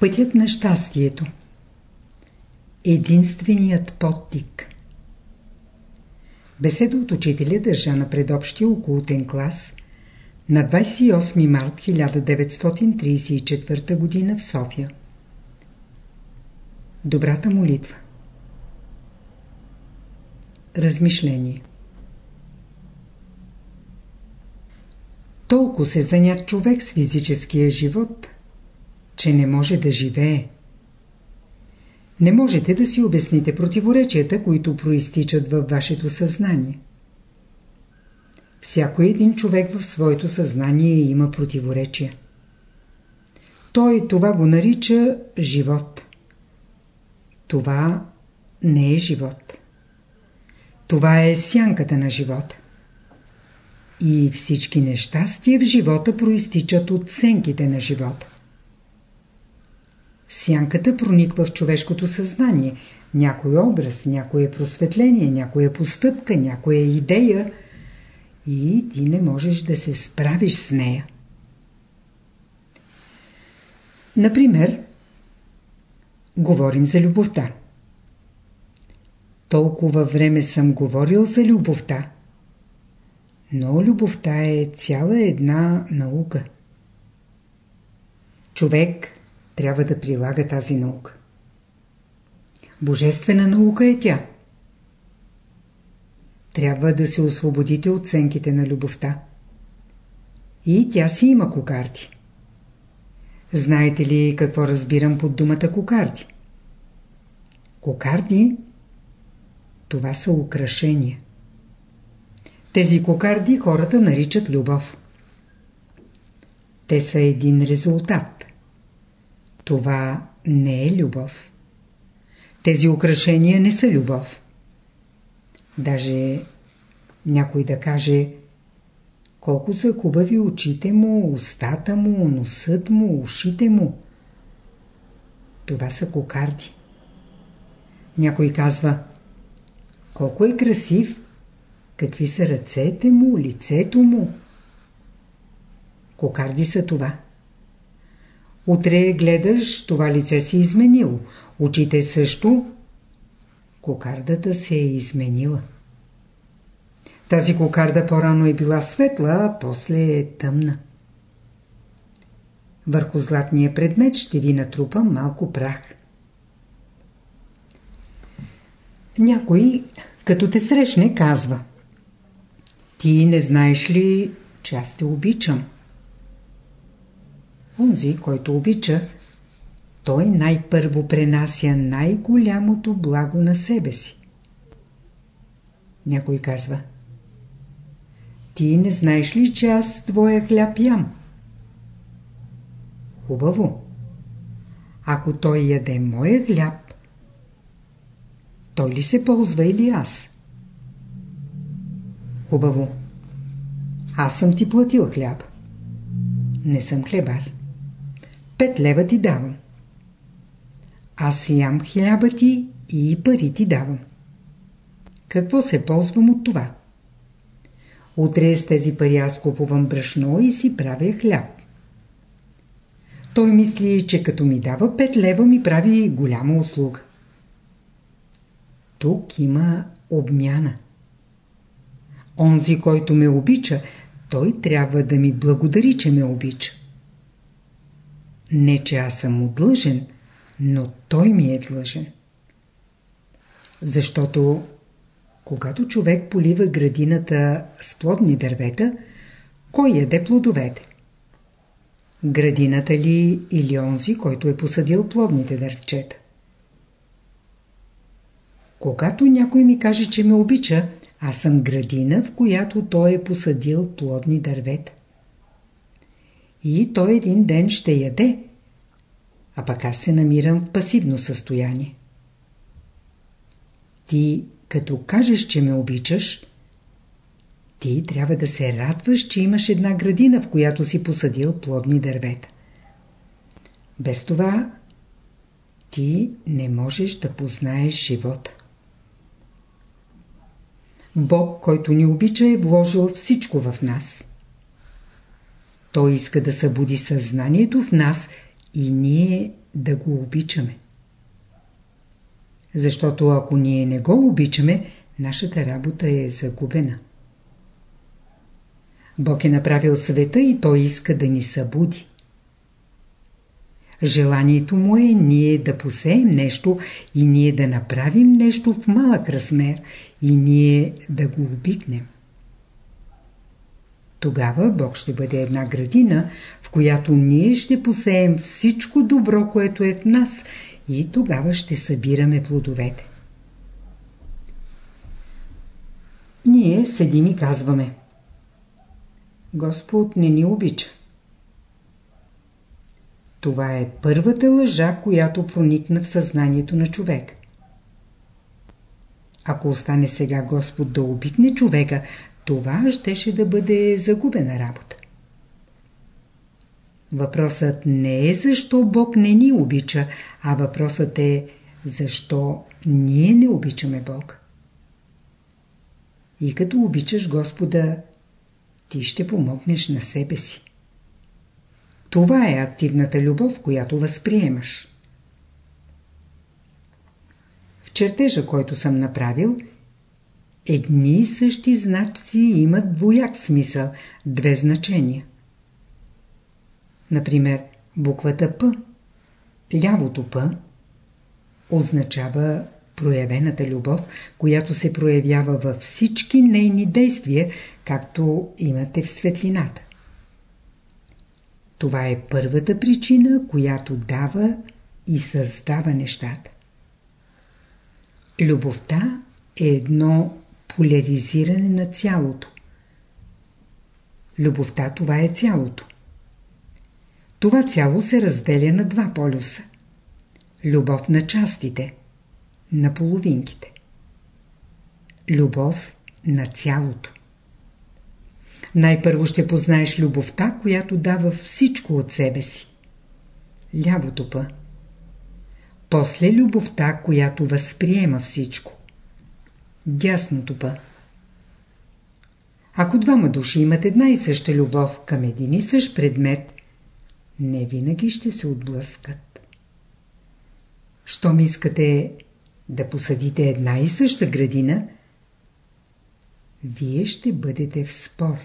Пътят на щастието Единственият подтик Беседа от учителя държа на предобщия окултен клас на 28 март 1934 г. в София. Добрата молитва Размишление Толкова се занят човек с физическия живот, че не може да живее. Не можете да си обясните противоречията, които проистичат във вашето съзнание. Всяко един човек в своето съзнание има противоречия. Той това го нарича живот. Това не е живот. Това е сянката на живота. И всички нещастия в живота проистичат от сенките на живота. Сянката прониква в човешкото съзнание. Някой образ, някое просветление, някоя постъпка, някоя идея и ти не можеш да се справиш с нея. Например, говорим за любовта. Толкова време съм говорил за любовта. Но любовта е цяла една наука. Човек трябва да прилага тази наука. Божествена наука е тя. Трябва да се освободите от ценките на любовта. И тя си има кокарди. Знаете ли какво разбирам под думата кокарди? Кокарди – това са украшения. Тези кокарди хората наричат любов. Те са един резултат. Това не е любов. Тези украшения не са любов. Даже някой да каже колко са хубави очите му, устата му, носът му, ушите му. Това са кокарди. Някой казва колко е красив, какви са ръцете му, лицето му. Кокарди са това. Утре гледаш, това лице се е изменило. Очите също. Кокардата се е изменила. Тази кокарда по-рано е била светла, а после е тъмна. Върху златния предмет ще ви натрупа малко прах. Някой, като те срещне, казва Ти не знаеш ли, че аз те обичам? Онзи, който обича, той най-първо пренася най-голямото благо на себе си. Някой казва Ти не знаеш ли, че аз твоя хляб ям? Хубаво. Ако той яде моя хляб, той ли се ползва или аз? Хубаво. Аз съм ти платил хляб. Не съм хлебар. Пет лева ти давам. Аз ям хляба ти и пари ти давам. Какво се ползвам от това? Утре с тези пари аз купувам брашно и си правя хляб. Той мисли, че като ми дава 5 лева ми прави голяма услуга. Тук има обмяна. Онзи, който ме обича, той трябва да ми благодари, че ме обича. Не, че аз съм му длъжен, но той ми е длъжен. Защото когато човек полива градината с плодни дървета, кой яде плодовете? Градината ли или онзи, който е посадил плодните дървчета? Когато някой ми каже, че ме обича, аз съм градина, в която той е посадил плодни дървета и той един ден ще яде, а пък аз се намирам в пасивно състояние. Ти, като кажеш, че ме обичаш, ти трябва да се радваш, че имаш една градина, в която си посадил плодни дървета. Без това ти не можеш да познаеш живота. Бог, който ни обича, е вложил всичко в нас. Той иска да събуди съзнанието в нас и ние да го обичаме. Защото ако ние не го обичаме, нашата работа е загубена. Бог е направил света и Той иска да ни събуди. Желанието му е ние да посеем нещо и ние да направим нещо в малък размер и ние да го обикнем. Тогава Бог ще бъде една градина, в която ние ще посеем всичко добро, което е в нас и тогава ще събираме плодовете. Ние седим и казваме Господ не ни обича. Това е първата лъжа, която проникна в съзнанието на човек. Ако остане сега Господ да обикне човека, това щеше да бъде загубена работа. Въпросът не е защо Бог не ни обича, а въпросът е защо ние не обичаме Бог. И като обичаш Господа, ти ще помогнеш на себе си. Това е активната любов, която възприемаш. В чертежа, който съм направил, едни и същи знаци имат двояк смисъл, две значения. Например, буквата П, лявото П, означава проявената любов, която се проявява във всички нейни действия, както имате в светлината. Това е първата причина, която дава и създава нещата. Любовта е едно поляризиране на цялото. Любовта това е цялото. Това цяло се разделя на два полюса. Любов на частите, на половинките. Любов на цялото. Най-първо ще познаеш любовта, която дава всичко от себе си. Лявото пъ. После любовта, която възприема всичко. Дясното пъ. Ако двама души имат една и съща любов към един и същ предмет, не винаги ще се отблъскат. Щом искате да посадите една и съща градина, вие ще бъдете в спор.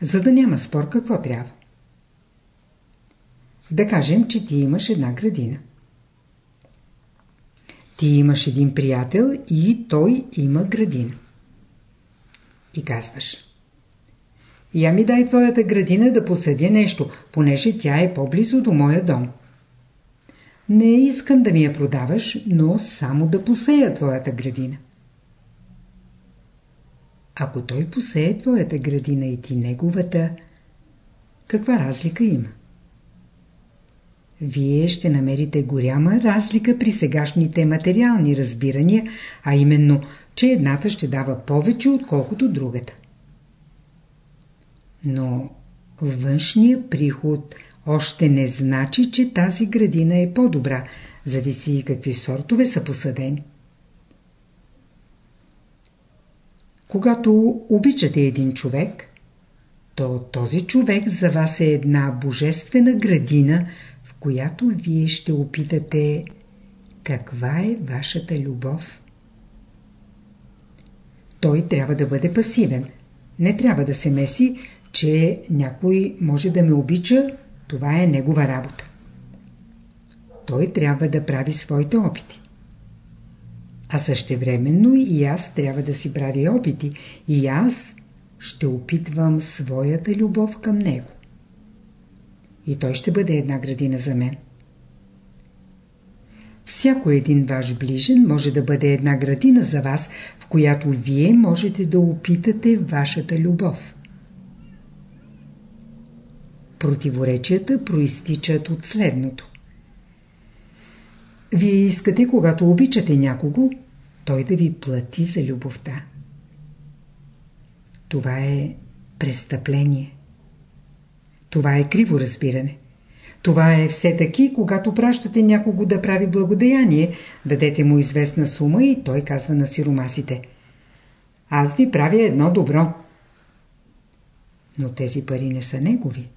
За да няма спор, какво трябва? Да кажем, че ти имаш една градина. Ти имаш един приятел и той има градина. И казваш. Я ми дай твоята градина да посъдя нещо, понеже тя е по-близо до моя дом. Не искам да ми я продаваш, но само да посея твоята градина. Ако той посее твоята градина и ти неговата, каква разлика има? Вие ще намерите голяма разлика при сегашните материални разбирания, а именно, че едната ще дава повече, отколкото другата. Но външния приход още не значи, че тази градина е по-добра, зависи и какви сортове са посадени. Когато обичате един човек, то този човек за вас е една божествена градина, която вие ще опитате каква е вашата любов. Той трябва да бъде пасивен. Не трябва да се меси, че някой може да ме обича, това е негова работа. Той трябва да прави своите опити. А същевременно и аз трябва да си правя опити и аз ще опитвам своята любов към него. И той ще бъде една градина за мен. Всяко един ваш ближен може да бъде една градина за вас, в която вие можете да опитате вашата любов. Противоречията проистичат от следното. Вие искате, когато обичате някого, той да ви плати за любовта. Това е престъпление. Това е криво разбиране. Това е все таки, когато пращате някого да прави благодеяние, дадете му известна сума и той казва на сиромасите. Аз ви правя едно добро. Но тези пари не са негови.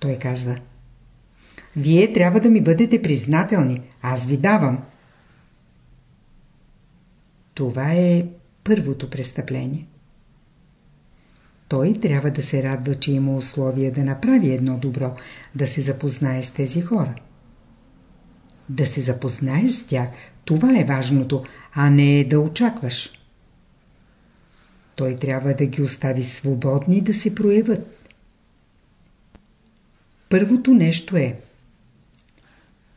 Той казва Вие трябва да ми бъдете признателни. Аз ви давам. Това е първото престъпление. Той трябва да се радва, че има условия да направи едно добро, да се запознае с тези хора. Да се запознаеш с тях, това е важното, а не да очакваш. Той трябва да ги остави свободни да се проявят. Първото нещо е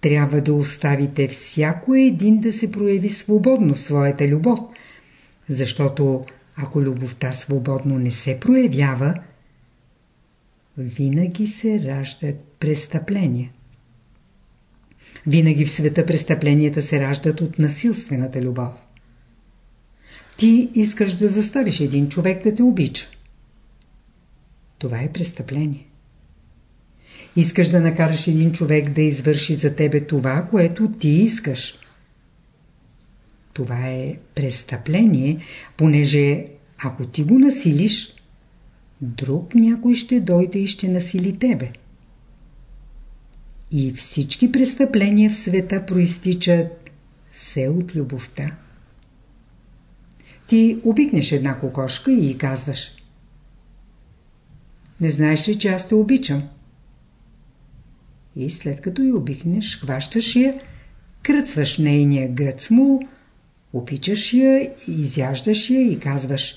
трябва да оставите всяко един да се прояви свободно своята любов, защото ако любовта свободно не се проявява, винаги се раждат престъпления. Винаги в света престъпленията се раждат от насилствената любов. Ти искаш да заставиш един човек да те обича. Това е престъпление. Искаш да накараш един човек да извърши за тебе това, което ти искаш. Това е престъпление, понеже ако ти го насилиш, друг някой ще дойде и ще насили тебе. И всички престъпления в света проистичат все от любовта. Ти обикнеш една кокошка и казваш Не знаеш ли, че аз те обичам? И след като я обикнеш, хващаш я, кръцваш нейния гръцмул, обичаш я, изяждаш я и казваш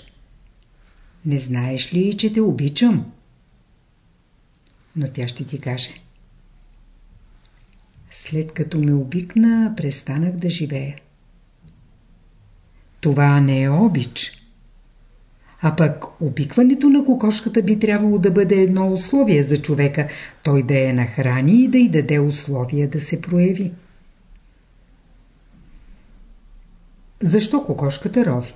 Не знаеш ли, че те обичам? Но тя ще ти каже След като ме обикна, престанах да живея. Това не е обич. А пък обикването на кокошката би трябвало да бъде едно условие за човека, той да я нахрани и да й даде условия да се прояви. Защо кокошката рови?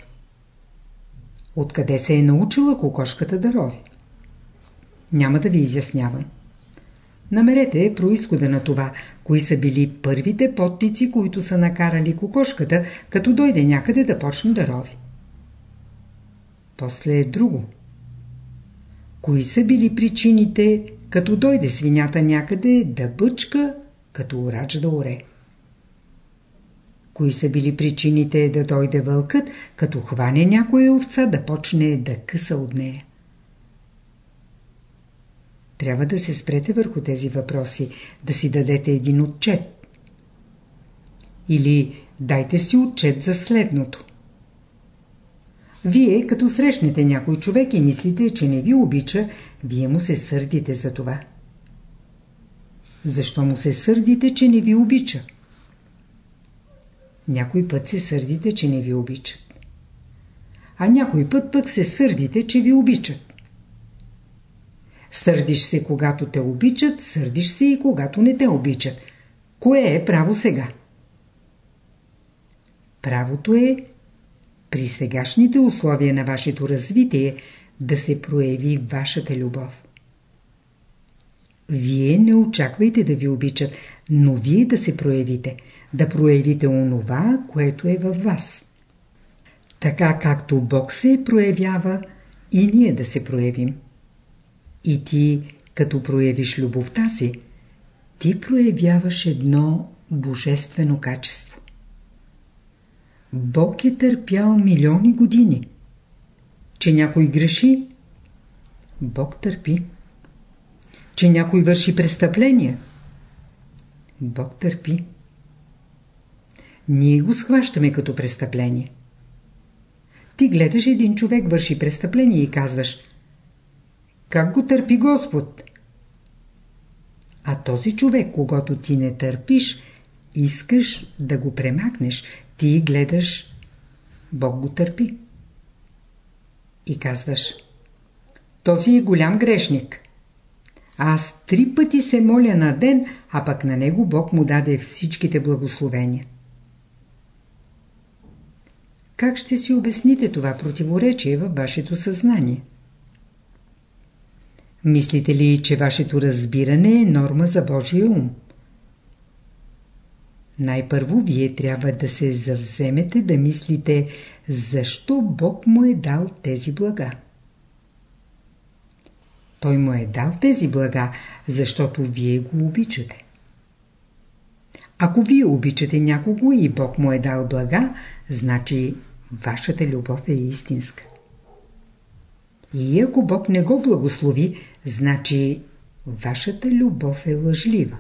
Откъде се е научила кокошката да рови? Няма да ви изяснявам. Намерете происхода на това, кои са били първите подтици, които са накарали кокошката, като дойде някъде да почне да рови. После е друго. Кои са били причините, като дойде свинята някъде да бъчка, като урач да оре? Кои са били причините да дойде вълкът, като хване някоя овца да почне да къса от нея? Трябва да се спрете върху тези въпроси, да си дадете един отчет. Или дайте си отчет за следното. Вие, като срещнете някой човек и мислите, че не ви обича, вие му се сърдите за това. Защо му се сърдите, че не ви обича? Някой път се сърдите, че не ви обичат. А някой път пък се сърдите, че ви обичат. Сърдиш се, когато те обичат, сърдиш се и когато не те обичат. Кое е право сега? Правото е при сегашните условия на вашето развитие да се прояви вашата любов. Вие не очаквайте да ви обичат, но вие да се проявите, да проявите онова, което е във вас. Така както Бог се проявява, и ние да се проявим. И ти, като проявиш любовта си, ти проявяваш едно божествено качество. Бог е търпял милиони години. Че някой греши, Бог търпи. Че някой върши престъпления, Бог търпи. Ние го схващаме като престъпление. Ти гледаш един човек върши престъпление и казваш Как го търпи Господ? А този човек, когато ти не търпиш, искаш да го премахнеш, ти гледаш, Бог го търпи. И казваш, този е голям грешник. Аз три пъти се моля на ден, а пък на него Бог му даде всичките благословения. Как ще си обясните това противоречие във вашето съзнание? Мислите ли, че вашето разбиране е норма за Божия ум? Най-първо вие трябва да се завземете да мислите защо Бог му е дал тези блага. той му е дал тези блага, защото вие го обичате. Ако вие обичате някого и Бог му е дал блага, значи вашата любов е истинска. И ако Бог не го благослови, значи вашата любов е лъжлива.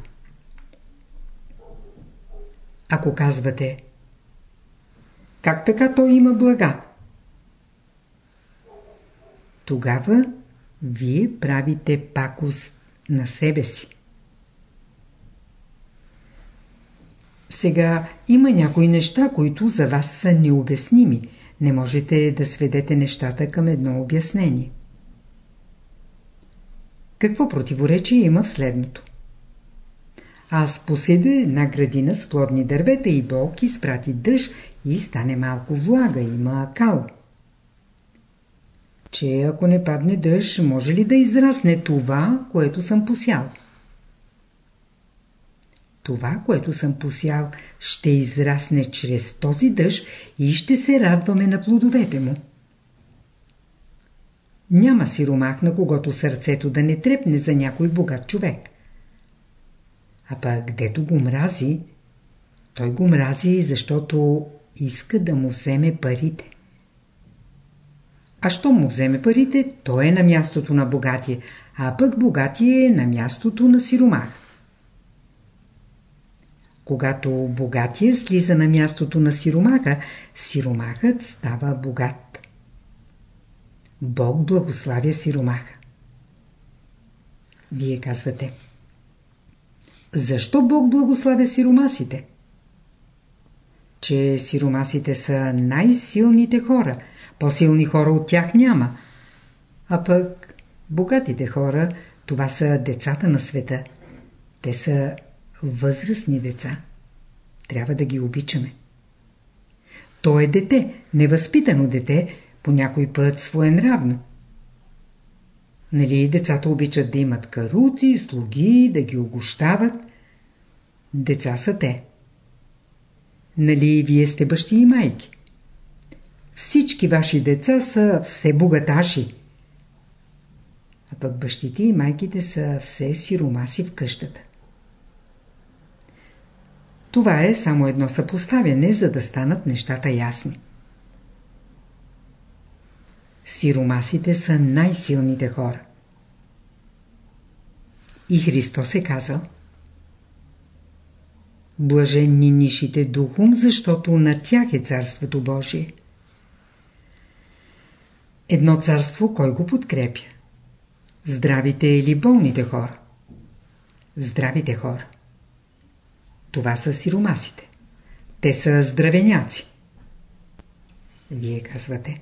Ако казвате Как така той има блага? Тогава вие правите пакост на себе си. Сега има някои неща, които за вас са необясними. Не можете да сведете нещата към едно обяснение. Какво противоречие има в следното? Аз поседа една градина с плодни дървета и Бог изпрати дъжд и стане малко влага, има кал. Че ако не падне дъжд, може ли да израсне това, което съм посял? Това, което съм посял, ще израсне чрез този дъжд и ще се радваме на плодовете му. Няма сиромах, на когото сърцето да не трепне за някой богат човек. А пък, дето го мрази, той го мрази, защото иска да му вземе парите. А що му вземе парите, той е на мястото на богатие, а пък богатие е на мястото на сиромах. Когато богатия слиза на мястото на сиромаха, сиромахът става богат. Бог благославя сиромаха. Вие казвате. Защо Бог благославя сиромасите? Че сиромасите са най-силните хора. По-силни хора от тях няма. А пък богатите хора, това са децата на света. Те са възрастни деца. Трябва да ги обичаме. То е дете, невъзпитано дете, по някой път своенравно. Нали децата обичат да имат каруци, слуги, да ги огощават? Деца са те. Нали вие сте бащи и майки? Всички ваши деца са все богаташи. А пък бащите и майките са все сиромаси в къщата. Това е само едно съпоставяне, за да станат нещата ясни. Сиромасите са най-силните хора. И Христос е казал Блаженни нишите духом, защото на тях е Царството Божие. Едно царство кой го подкрепя? Здравите или болните хора? Здравите хора. Това са сиромасите. Те са здравеняци. Вие казвате.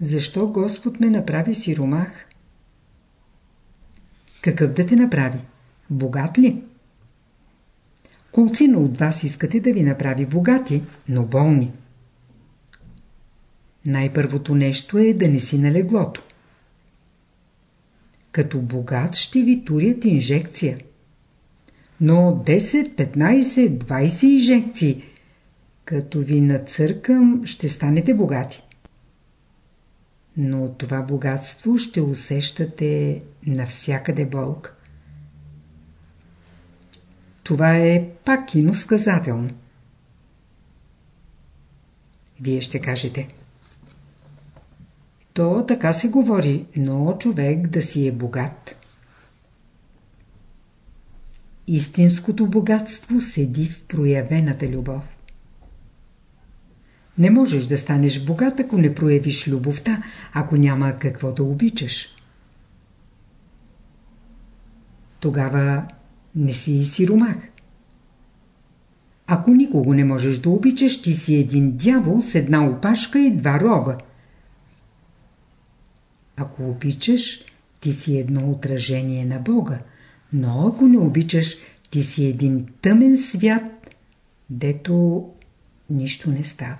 Защо Господ ме направи сиромах? Какъв да те направи? Богат ли? Колцина от вас искате да ви направи богати, но болни. Най-първото нещо е да не си на леглото. Като богат ще ви турят инжекция но 10, 15, 20 инжекции. Като ви нацъркам, ще станете богати. Но това богатство ще усещате навсякъде болка. Това е пак иносказателно. Вие ще кажете. То така се говори, но човек да си е богат. Истинското богатство седи в проявената любов. Не можеш да станеш богат, ако не проявиш любовта, ако няма какво да обичаш. Тогава не си и сиромах. Ако никого не можеш да обичаш, ти си един дявол с една опашка и два рога. Ако обичаш, ти си едно отражение на Бога. Но ако не обичаш, ти си един тъмен свят, дето нищо не става.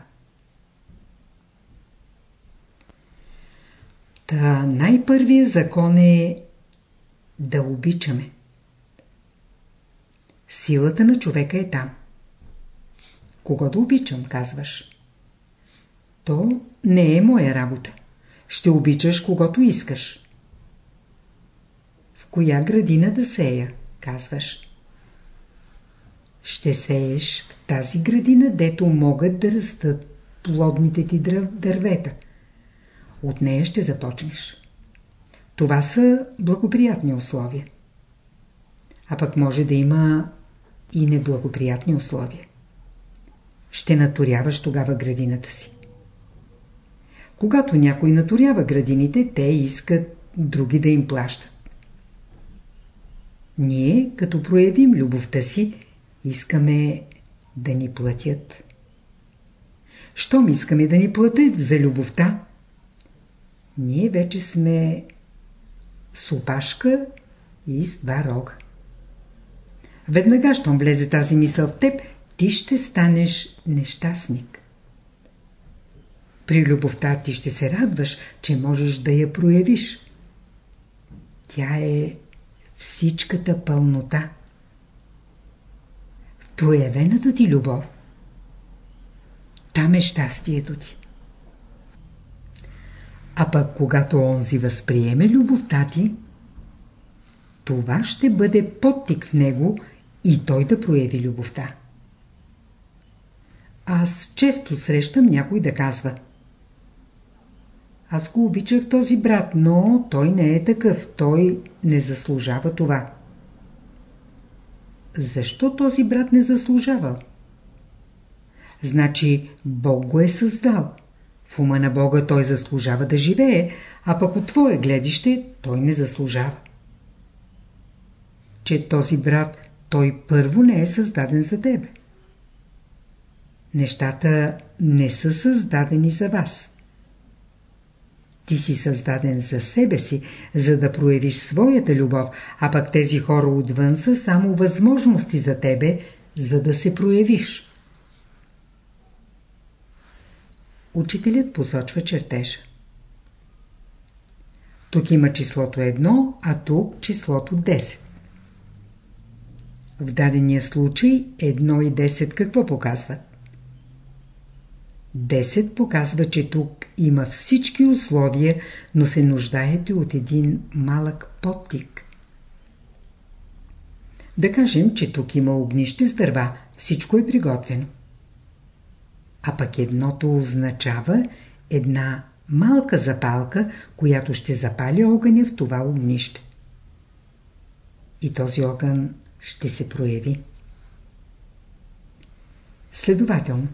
Та най-първият закон е да обичаме. Силата на човека е там. Кого да обичам, казваш. То не е моя работа. Ще обичаш когото искаш. Коя градина да сея? Казваш. Ще сееш в тази градина, дето могат да растат плодните ти дървета. От нея ще започнеш. Това са благоприятни условия. А пък може да има и неблагоприятни условия. Ще наторяваш тогава градината си. Когато някой наторява градините, те искат други да им плащат. Ние, като проявим любовта си, искаме да ни платят. Щом искаме да ни платят за любовта, ние вече сме с опашка и с два рога. Веднага, щом влезе тази мисъл в теб, ти ще станеш нещастник. При любовта ти ще се радваш, че можеш да я проявиш. Тя е всичката пълнота. В проявената ти любов там е щастието ти. А пък когато онзи възприеме любовта ти, това ще бъде подтик в него и той да прояви любовта. Аз често срещам някой да казва Аз го обичах този брат, но той не е такъв, той не заслужава това. Защо този брат не заслужава? Значи Бог го е създал. В ума на Бога той заслужава да живее, а пък от твое гледище той не заслужава. Че този брат, той първо не е създаден за тебе. Нещата не са създадени за вас. Ти си създаден за себе си, за да проявиш своята любов, а пък тези хора отвън са само възможности за тебе, за да се проявиш. Учителят посочва чертежа. Тук има числото 1, а тук числото 10. В дадения случай 1 и 10 какво показват? 10 показва, че тук има всички условия, но се нуждаете от един малък подтик. Да кажем, че тук има огнище с дърва, всичко е приготвено. А пък едното означава една малка запалка, която ще запали огъня в това огнище. И този огън ще се прояви. Следователно,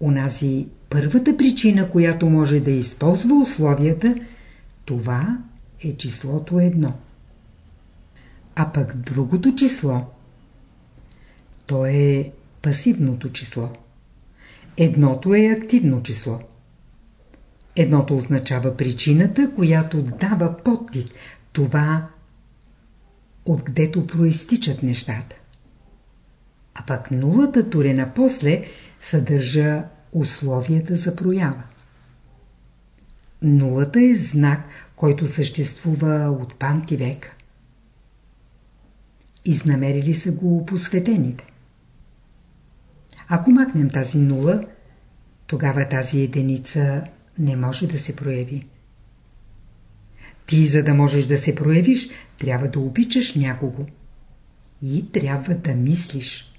унази първата причина, която може да използва условията, това е числото едно. А пък другото число, то е пасивното число. Едното е активно число. Едното означава причината, която дава подтик. Това, откъдето проистичат нещата. А пък нулата турена после съдържа условията за проява. Нулата е знак, който съществува от памти века. Изнамерили са го посветените. Ако махнем тази нула, тогава тази единица не може да се прояви. Ти, за да можеш да се проявиш, трябва да обичаш някого. И трябва да мислиш.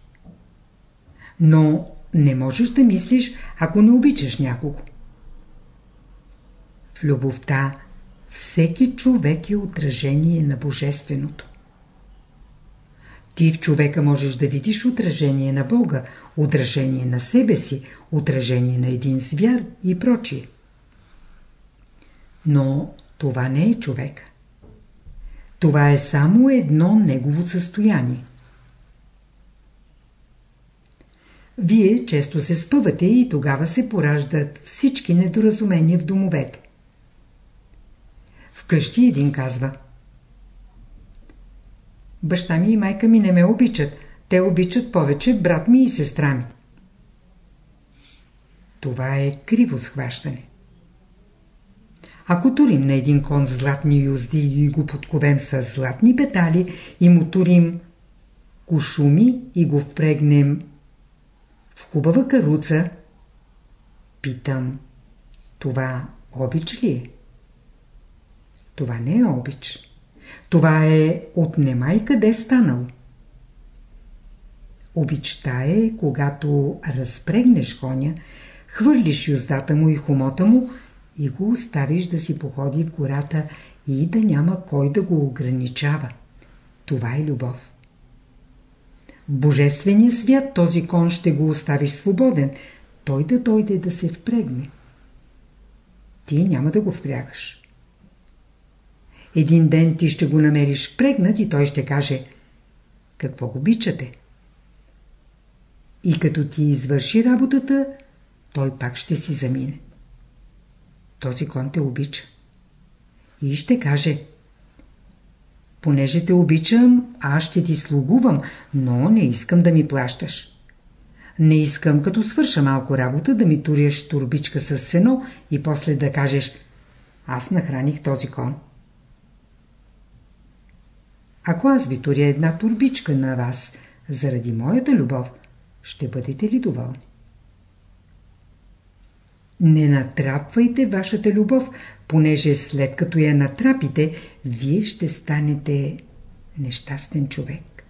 Но не можеш да мислиш, ако не обичаш някого. В любовта всеки човек е отражение на Божественото. Ти в човека можеш да видиш отражение на Бога, отражение на себе си, отражение на един звяр и прочие. Но това не е човек. Това е само едно негово състояние. Вие често се спъвате и тогава се пораждат всички недоразумения в домовете. Вкъщи един казва – Баща ми и майка ми не ме обичат. Те обичат повече брат ми и сестра ми. Това е криво схващане. Ако турим на един кон златни юзди и го подковем с златни петали и му турим кушуми и го впрегнем в хубава каруца, питам, това обич ли е? Това не е обич. Това е от немай къде станало. Обичта е, когато разпрегнеш коня, хвърлиш юздата му и хомота му и го оставиш да си походи в гората и да няма кой да го ограничава. Това е любов. Божествения свят този кон ще го оставиш свободен, той да дойде да се впрегне. Ти няма да го впрягаш. Един ден ти ще го намериш впрегнат и той ще каже Какво го обичате? И като ти извърши работата, той пак ще си замине. Този кон те обича. И ще каже Понеже те обичам, аз ще ти слугувам, но не искам да ми плащаш. Не искам, като свърша малко работа, да ми туряш турбичка с сено и после да кажеш Аз нахраних този кон. Ако аз ви туря една турбичка на вас, заради моята любов, ще бъдете ли доволни? Не натрапвайте вашата любов, понеже след като я натрапите, вие ще станете нещастен човек.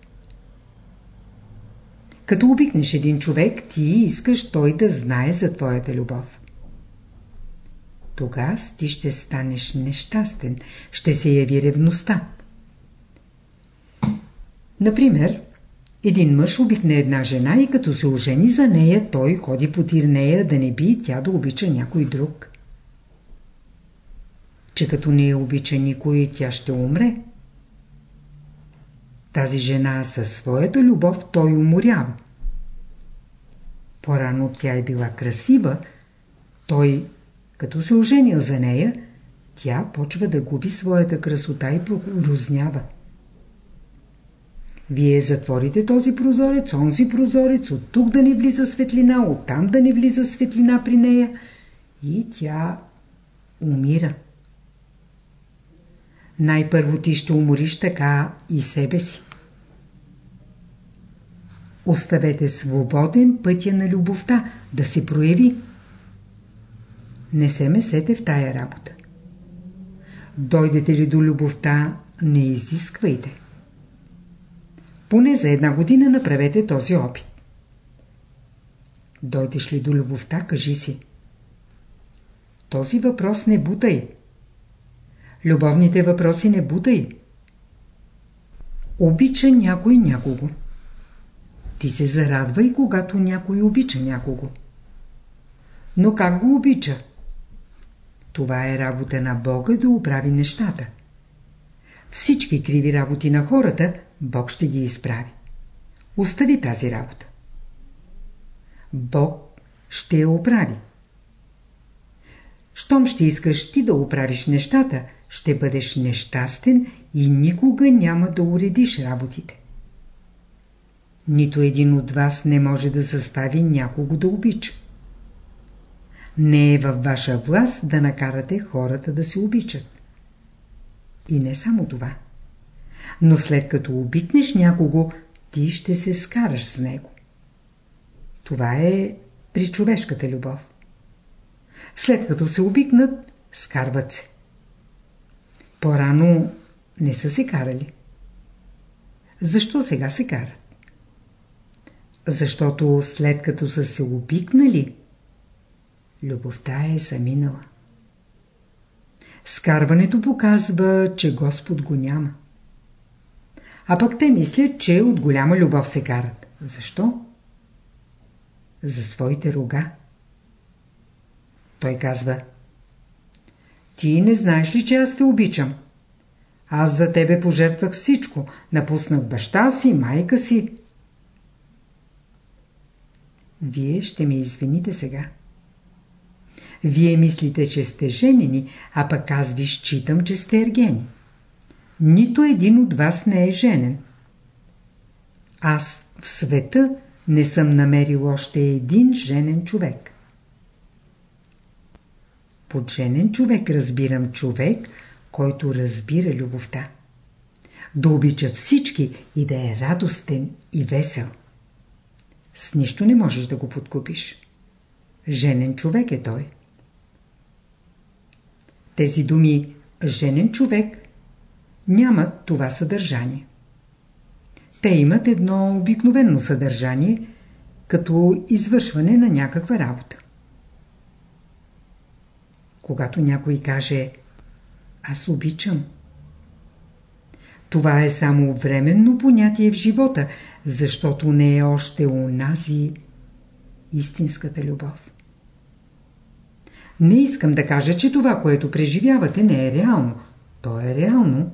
Като обикнеш един човек, ти искаш той да знае за твоята любов. Тогава ти ще станеш нещастен, ще се яви ревността. Например, един мъж обикне една жена и като се ожени за нея, той ходи потир нея да не би тя да обича някой друг. Че като не я обича никой, тя ще умре. Тази жена със своята любов той уморява. По-рано тя е била красива, той, като се оженил за нея, тя почва да губи своята красота и прогрознява. Вие затворите този прозорец, онзи прозорец, от тук да не влиза светлина, от там да не влиза светлина при нея и тя умира. Най-първо ти ще умориш така и себе си. Оставете свободен пътя на любовта да се прояви. Не се месете в тая работа. Дойдете ли до любовта, не изисквайте. Поне за една година направете този опит. Дойдеш ли до любовта, кажи си. Този въпрос не бутай. Любовните въпроси не бутай. Обича някой някого. Ти се зарадвай, когато някой обича някого. Но как го обича? Това е работа на Бога да оправи нещата. Всички криви работи на хората Бог ще ги изправи. Остави тази работа. Бог ще я оправи. Щом ще искаш ти да оправиш нещата, ще бъдеш нещастен и никога няма да уредиш работите. Нито един от вас не може да застави някого да обича. Не е във ваша власт да накарате хората да се обичат. И не само това. Но след като обикнеш някого, ти ще се скараш с него. Това е при човешката любов. След като се обикнат, скарват се. По-рано не са се карали. Защо сега се карат? Защото след като са се обикнали, любовта е заминала. Скарването показва, че Господ го няма. А пък те мислят, че от голяма любов се карат. Защо? За своите рога. Той казва Ти не знаеш ли, че аз те обичам? Аз за тебе пожертвах всичко. Напуснах баща си, майка си. Вие ще ме извините сега. Вие мислите, че сте женени, а пък аз ви считам, че сте ергени. Нито един от вас не е женен. Аз в света не съм намерил още един женен човек. Под женен човек разбирам човек, който разбира любовта. Да обича всички и да е радостен и весел. С нищо не можеш да го подкупиш. Женен човек е той. Тези думи «женен човек» нямат това съдържание. Те имат едно обикновено съдържание, като извършване на някаква работа. Когато някой каже «Аз обичам», това е само временно понятие в живота, защото не е още унази истинската любов. Не искам да кажа, че това, което преживявате, не е реално. То е реално.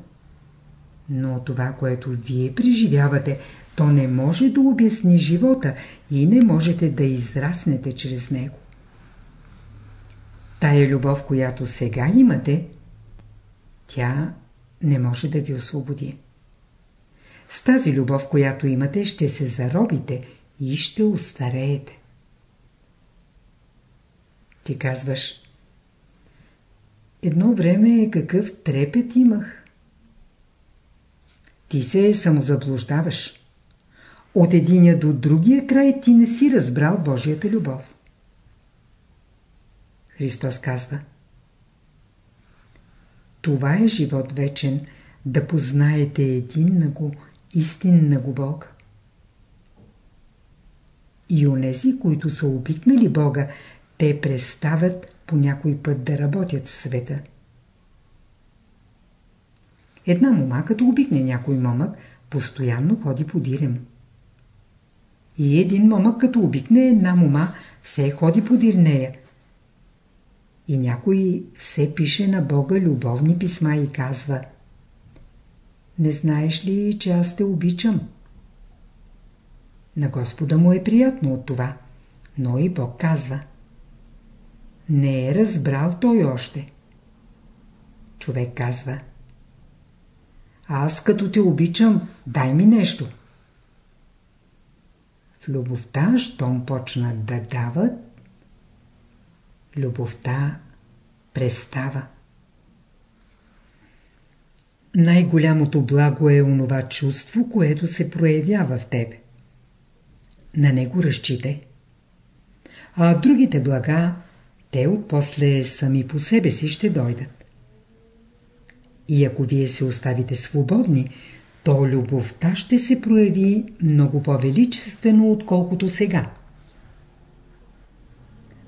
Но това, което вие преживявате, то не може да обясни живота и не можете да израснете чрез него. Тая любов, която сега имате, тя не може да ви освободи. С тази любов, която имате, ще се заробите и ще устареете. Ти казваш, едно време какъв трепет имах. Ти се самозаблуждаваш. От единия до другия край ти не си разбрал Божията любов. Христос казва Това е живот вечен, да познаете един на го, истинна го Бог. И онези, които са обикнали Бога, те престават по някой път да работят в света. Една мома, като обикне някой момък, постоянно ходи по дирем. И един момък, като обикне една мома, все ходи по нея. И някой все пише на Бога любовни писма и казва Не знаеш ли, че аз те обичам? На Господа му е приятно от това, но и Бог казва – не е разбрал той още. Човек казва Аз като те обичам, дай ми нещо. В любовта, щом почнат да дават, любовта престава. Най-голямото благо е онова чувство, което се проявява в тебе. На него разчитай. А другите блага те отпосле сами по себе си ще дойдат. И ако вие се оставите свободни, то любовта ще се прояви много по-величествено, отколкото сега.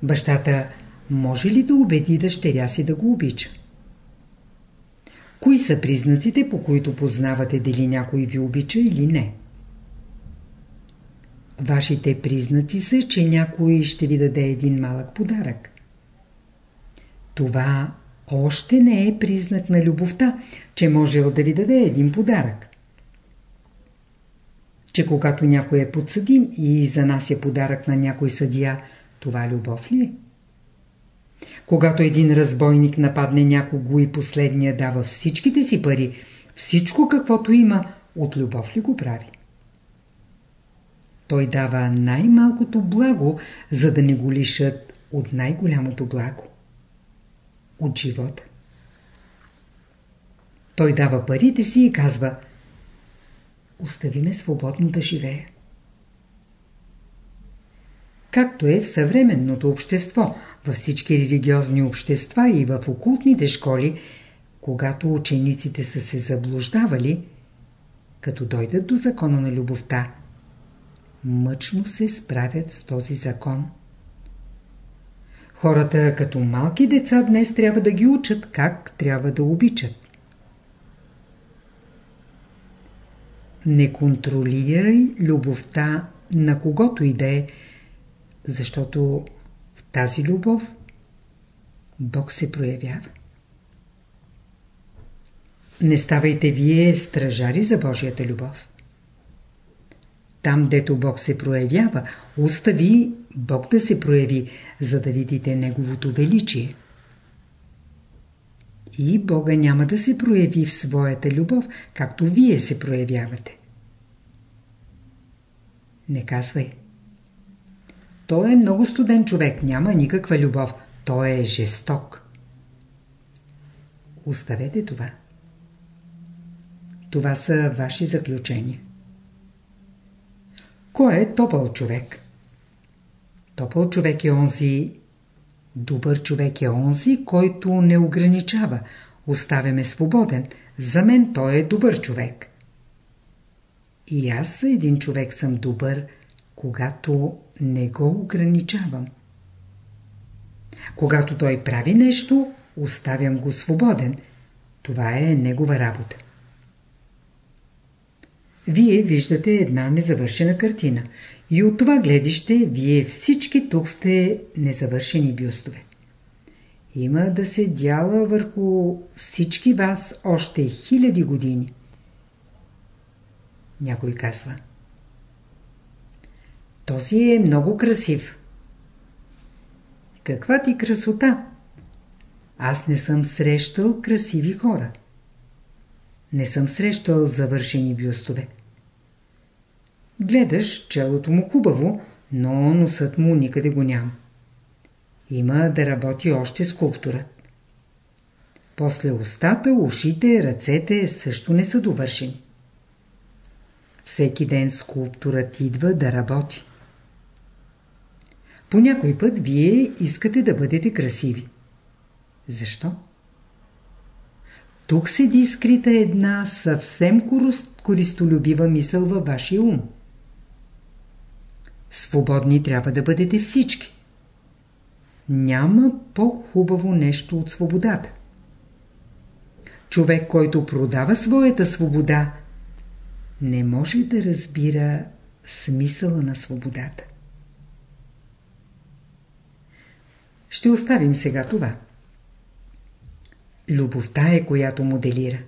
Бащата може ли да убеди дъщеря си да го обича? Кои са признаците, по които познавате дали някой ви обича или не? Вашите признаци са, че някой ще ви даде един малък подарък. Това още не е признак на любовта, че може да ви даде един подарък. Че когато някой е подсъдим и занася подарък на някой съдия, това любов ли е? Когато един разбойник нападне някого и последния дава всичките си пари, всичко каквото има, от любов ли го прави? Той дава най-малкото благо, за да не го лишат от най-голямото благо от живота. Той дава парите си и казва Остави ме свободно да живея. Както е в съвременното общество, във всички религиозни общества и в окултните школи, когато учениците са се заблуждавали, като дойдат до закона на любовта, мъчно се справят с този закон. Хората като малки деца днес трябва да ги учат как трябва да обичат. Не контролирай любовта на когото и да е, защото в тази любов Бог се проявява. Не ставайте вие стражари за Божията любов. Там, дето Бог се проявява, остави Бог да се прояви, за да видите Неговото величие. И Бога няма да се прояви в своята любов, както вие се проявявате. Не казвай. Той е много студен човек, няма никаква любов. Той е жесток. Оставете това. Това са ваши заключения. Кой е топъл човек? Топъл човек е онзи, добър човек е онзи, който не ограничава, оставяме свободен. За мен той е добър човек. И аз един човек съм добър, когато не го ограничавам. Когато той прави нещо, оставям го свободен. Това е негова работа. Вие виждате една незавършена картина. И от това гледище, вие всички тук сте незавършени бюстове. Има да се дяла върху всички вас още хиляди години. Някой казва. Този е много красив. Каква ти красота? Аз не съм срещал красиви хора. Не съм срещал завършени бюстове. Гледаш челото му хубаво, но носът му никъде го няма. Има да работи още скулптурът. После устата, ушите, ръцете също не са довършени. Всеки ден скулптурът идва да работи. По някой път вие искате да бъдете красиви. Защо? Тук седи скрита една съвсем користолюбива мисъл във вашия ум. Свободни трябва да бъдете всички. Няма по-хубаво нещо от свободата. Човек, който продава своята свобода, не може да разбира смисъла на свободата. Ще оставим сега това. Любовта е която моделира.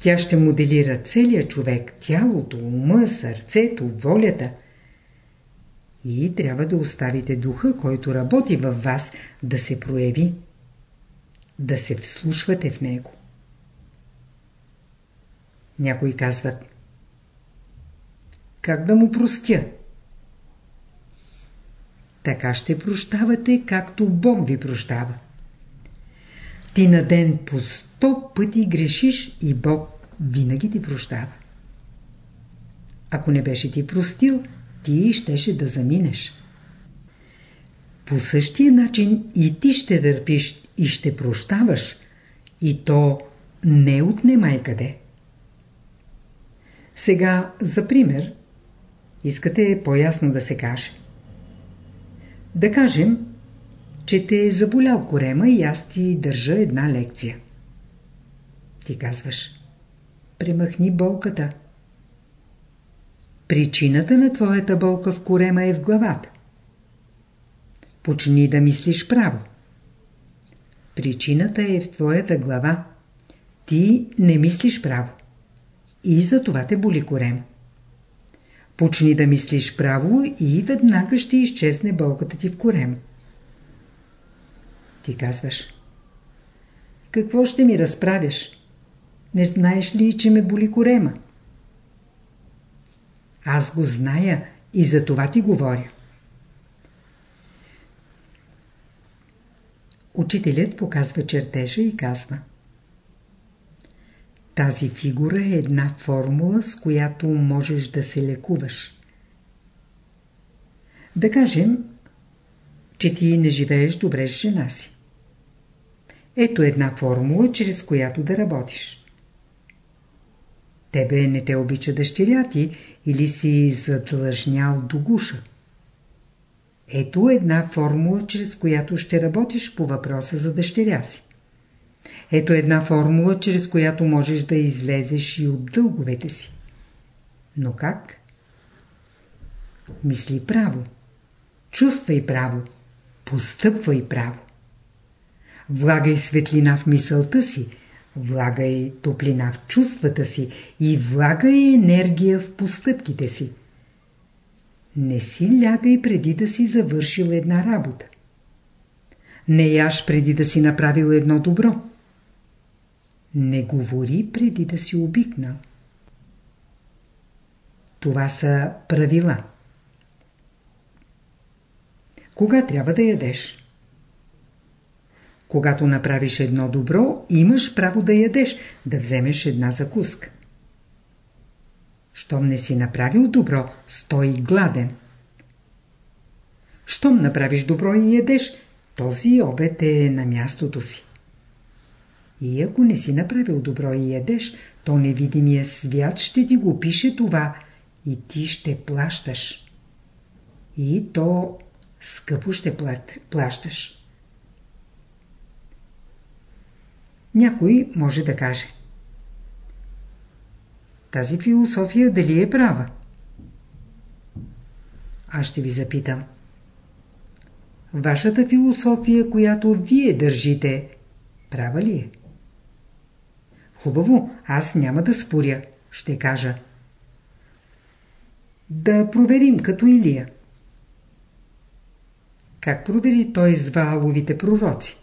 Тя ще моделира целият човек, тялото, ума, сърцето, волята. И трябва да оставите духа, който работи във вас, да се прояви, да се вслушвате в него. Някои казват Как да му простя? Така ще прощавате, както Бог ви прощава. Ти на ден по сто пъти грешиш и Бог винаги ти прощава. Ако не беше ти простил, ти щеше да заминеш. По същия начин и ти ще дърпиш и ще прощаваш, и то не отнемай къде. Сега, за пример, искате по-ясно да се каже. Да кажем, че те е заболял корема и аз ти държа една лекция. Ти казваш, премахни болката. Причината на твоята болка в корема е в главата. Почни да мислиш право. Причината е в твоята глава. Ти не мислиш право. И за това те боли корем. Почни да мислиш право и веднага ще изчезне болката ти в корем. Ти казваш. Какво ще ми разправяш? Не знаеш ли, че ме боли корема? Аз го зная и за това ти говоря. Учителят показва чертежа и казва Тази фигура е една формула, с която можеш да се лекуваш. Да кажем, че ти не живееш добре с жена си. Ето една формула, чрез която да работиш. Тебе не те обича дъщеря ти или си задлъжнял до гуша. Ето една формула, чрез която ще работиш по въпроса за дъщеря си. Ето една формула, чрез която можеш да излезеш и от дълговете си. Но как? Мисли право. Чувствай право. Постъпвай право. Влагай светлина в мисълта си, влагай топлина в чувствата си и влагай енергия в постъпките си. Не си лягай преди да си завършил една работа. Не яш преди да си направил едно добро. Не говори преди да си обикнал. Това са правила. Кога трябва да ядеш? Когато направиш едно добро, имаш право да ядеш, да вземеш една закуска. Щом не си направил добро, стой гладен. Щом направиш добро и ядеш, този обед е на мястото си. И ако не си направил добро и ядеш, то невидимия свят ще ти го пише това и ти ще плащаш. И то скъпо ще плащаш. Някой може да каже Тази философия дали е права? Аз ще ви запитам. Вашата философия, която вие държите, права ли е? Хубаво, аз няма да споря, ще кажа. Да проверим като Илия. Как провери той с Вааловите пророци?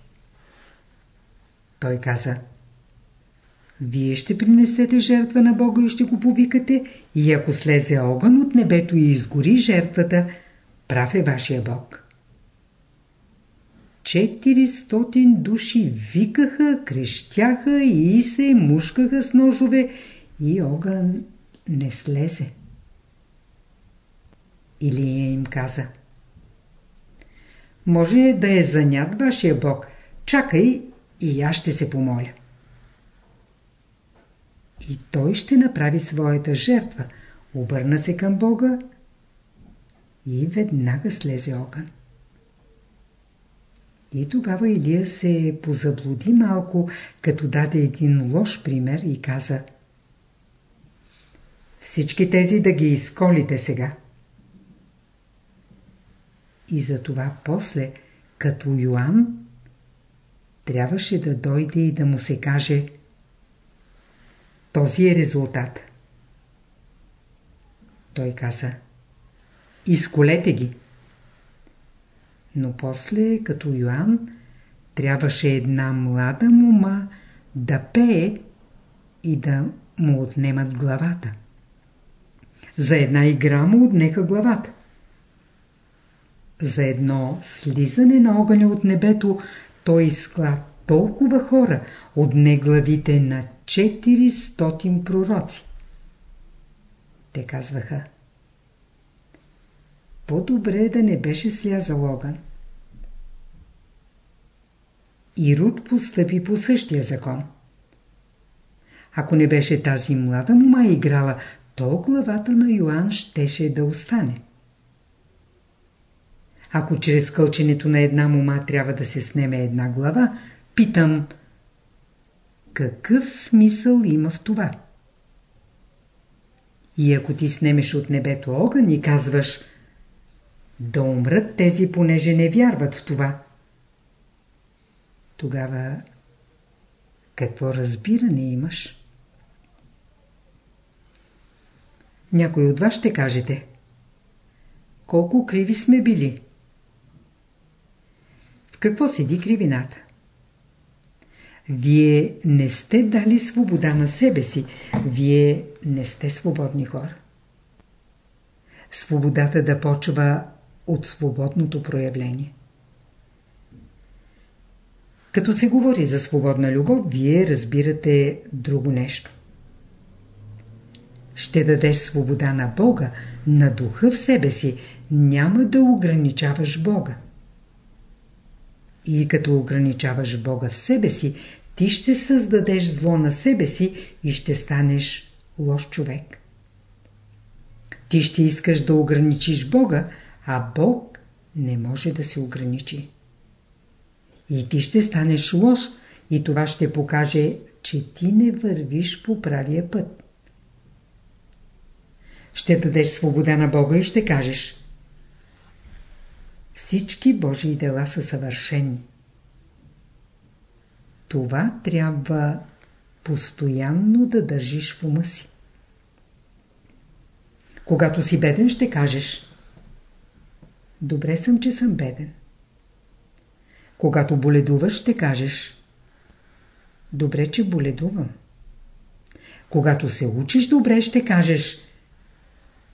Той каза Вие ще принесете жертва на Бога и ще го повикате и ако слезе огън от небето и изгори жертвата, прав е вашия Бог. 400 души викаха, крещяха и се мушкаха с ножове и огън не слезе. Илия им каза Може да е занят вашия Бог. Чакай и аз ще се помоля. И той ще направи своята жертва. Обърна се към Бога и веднага слезе огън. И тогава Илия се позаблуди малко, като даде един лош пример и каза Всички тези да ги изколите сега. И затова после, като Йоанн, трябваше да дойде и да му се каже Този е резултат. Той каза Изколете ги. Но после, като Йоанн, трябваше една млада мума да пее и да му отнемат главата. За една игра му отнеха главата. За едно слизане на огъня от небето той изкла толкова хора, отне главите на 400 пророци. Те казваха по-добре да не беше слязал огън. И Руд постъпи по същия закон. Ако не беше тази млада мума играла, то главата на Йоанн щеше да остане. Ако чрез кълченето на една мума трябва да се снеме една глава, питам, какъв смисъл има в това? И ако ти снемеш от небето огън и казваш – да умрат тези, понеже не вярват в това. Тогава какво разбиране имаш? Някой от вас ще кажете Колко криви сме били? Какво седи кривината? Вие не сте дали свобода на себе си. Вие не сте свободни хора. Свободата да почва от свободното проявление. Като се говори за свободна любов, вие разбирате друго нещо. Ще дадеш свобода на Бога, на духа в себе си, няма да ограничаваш Бога. И като ограничаваш Бога в себе си, ти ще създадеш зло на себе си и ще станеш лош човек. Ти ще искаш да ограничиш Бога, а Бог не може да се ограничи. И ти ще станеш лош и това ще покаже, че ти не вървиш по правия път. Ще дадеш свобода на Бога и ще кажеш Всички Божии дела са съвършени. Това трябва постоянно да държиш в ума си. Когато си беден, ще кажеш Добре съм, че съм беден. Когато боледуваш, ще кажеш Добре, че боледувам. Когато се учиш добре, ще кажеш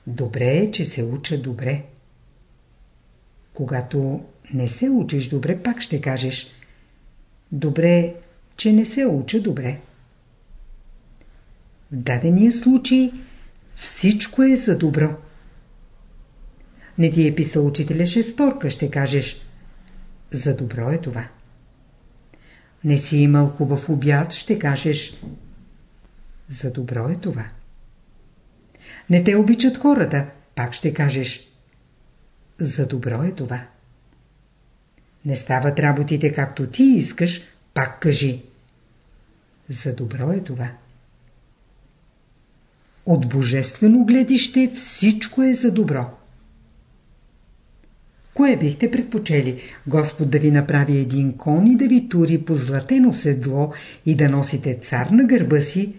Добре е, че се уча добре. Когато не се учиш добре, пак ще кажеш Добре, че не се уча добре. В дадения случай всичко е за добро. Не ти е писал учителя шесторка, ще кажеш. За добро е това. не си имал хубав обяд, ще кажеш за добро е това. Не те обичат хората, пак ще кажеш за добро е това. Не стават работите както ти искаш, пак кажи за добро е това. От божествено гледище всичко е за добро. Кое бихте предпочели? Господ да ви направи един кон и да ви тури по златено седло и да носите цар на гърба си?